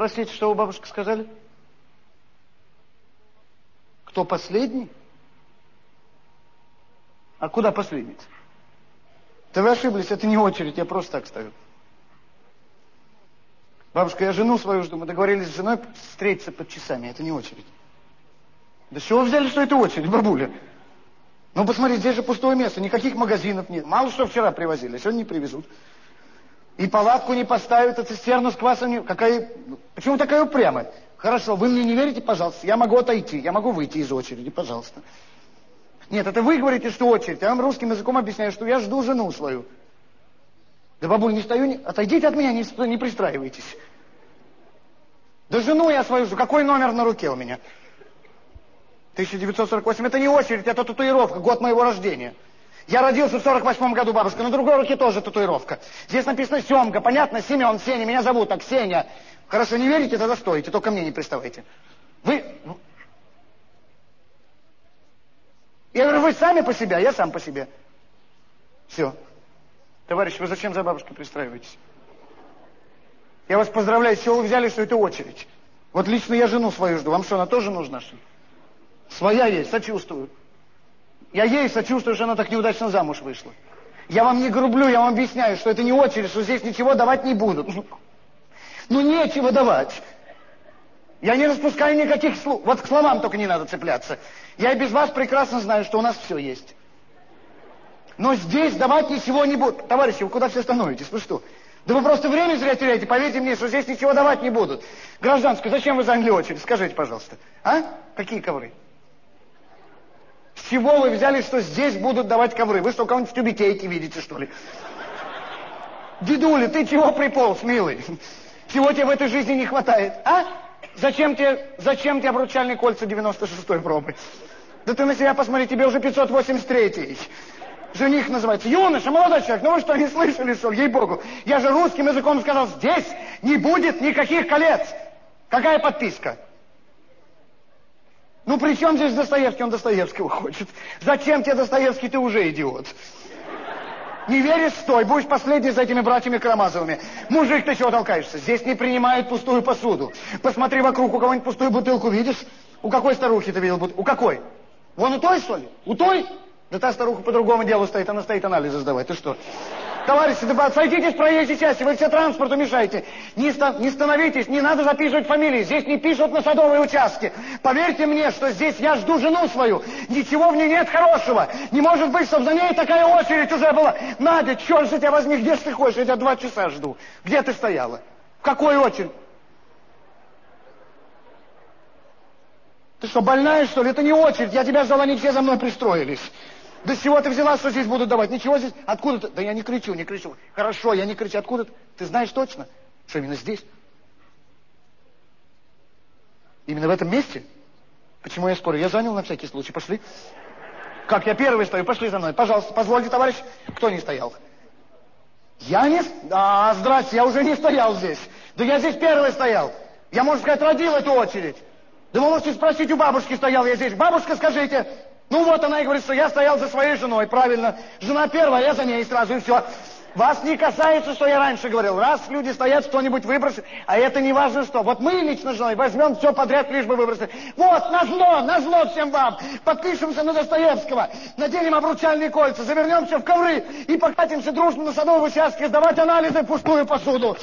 Простите, что вы, бабушка, сказали? Кто последний? А куда последний? -то? Да вы ошиблись, это не очередь, я просто так стою. Бабушка, я жену свою жду, мы договорились с женой встретиться под часами, это не очередь. Да с чего взяли, что это очередь, бабуля? Ну, посмотри, здесь же пустое место, никаких магазинов нет. Мало что вчера привозили, а сегодня не привезут. И палатку не поставят, а цистерну с квасом не... Какая... Почему такая упрямая? Хорошо, вы мне не верите, пожалуйста, я могу отойти, я могу выйти из очереди, пожалуйста. Нет, это вы говорите, что очередь. Я вам русским языком объясняю, что я жду жену свою. Да, бабуль, не стою, не... отойдите от меня, не, не пристраивайтесь. Да жену я свою жду. Какой номер на руке у меня? 1948. Это не очередь, это татуировка, год моего рождения. Я родился в 48 году, бабушка. На другой руке тоже татуировка. Здесь написано Семка, понятно? Семен, Сеня. Меня зовут так, Сеня. Хорошо, не верите, тогда стойте, только мне не приставайте. Вы... Я говорю, вы сами по себе, а я сам по себе. Все. Товарищ, вы зачем за бабушкой пристраиваетесь? Я вас поздравляю, с чего вы взяли, что это очередь? Вот лично я жену свою жду. Вам что, она тоже нужна? Что Своя есть, сочувствую. Я ей сочувствую, что она так неудачно замуж вышла. Я вам не грублю, я вам объясняю, что это не очередь, что здесь ничего давать не будут. Ну, нечего давать. Я не распускаю никаких слов. Вот к словам только не надо цепляться. Я и без вас прекрасно знаю, что у нас все есть. Но здесь давать ничего не будут. Товарищи, вы куда все становитесь? Вы что? Да вы просто время зря теряете. Поверьте мне, что здесь ничего давать не будут. Гражданскую, зачем вы заняли очередь? Скажите, пожалуйста. А? Какие ковры? С чего вы взяли, что здесь будут давать ковры? Вы что, кого-нибудь в тюбетейке видите, что ли? Дедуля, ты чего приполз, милый? Чего тебе в этой жизни не хватает, а? Зачем тебе, зачем тебе обручальные кольца 96-й пробы? Да ты на себя посмотри, тебе уже 583-й. Жених называется. Юноша, молодой человек, ну вы что, не слышали, что Ей-богу. Я же русским языком сказал, здесь не будет никаких колец. Какая подписка? Ну при чем здесь Достоевский? Он Достоевского хочет. Зачем тебе Достоевский? Ты уже идиот. Не веришь, стой, будешь последний за этими братьями Карамазовыми. Мужик, ты чего толкаешься? Здесь не принимают пустую посуду. Посмотри вокруг, у кого-нибудь пустую бутылку видишь? У какой старухи ты видел бутылку? У какой? Вон у той, что ли? У той? Да та старуха по другому делу стоит, она стоит анализы сдавать. Ты что? Товарищи, да сойдитесь с проезжей части, вы все транспорту мешаете. Не, ста не становитесь, не надо записывать фамилии. Здесь не пишут на садовые участки. Поверьте мне, что здесь я жду жену свою. Ничего в ней нет хорошего. Не может быть, чтобы за ней такая очередь уже была. Надя, черт же тебя возьми, где же ты ходишь? Я тебя два часа жду. Где ты стояла? В какой очередь? Ты что, больная, что ли? Это не очередь. Я тебя ждала, они все за мной пристроились. Да с чего ты взяла, что здесь будут давать? Ничего здесь. Откуда ты? Да я не кричу, не кричу. Хорошо, я не кричу. Откуда ты? Ты знаешь точно, что именно здесь? Именно в этом месте? Почему я спорю? Я занял на всякий случай. Пошли. Как я первый стою? Пошли за мной. Пожалуйста, позвольте, товарищ. Кто не стоял? Я не... А, здрасте, я уже не стоял здесь. Да я здесь первый стоял. Я, можно сказать, родил эту очередь. Да вы можете спросить у бабушки, стоял я здесь. Бабушка, скажите, ну вот она и говорит, что я стоял за своей женой, правильно. Жена первая, я за ней сразу, и все. Вас не касается, что я раньше говорил. Раз люди стоят, что-нибудь выбросят, а это не важно что. Вот мы лично женой возьмем все подряд, лишь бы выбросить. Вот, на зло, на зло всем вам. Подпишемся на Достоевского, наденем обручальные кольца, завернемся в ковры и покатимся дружно на садовом участке сдавать анализы в пустую посуду.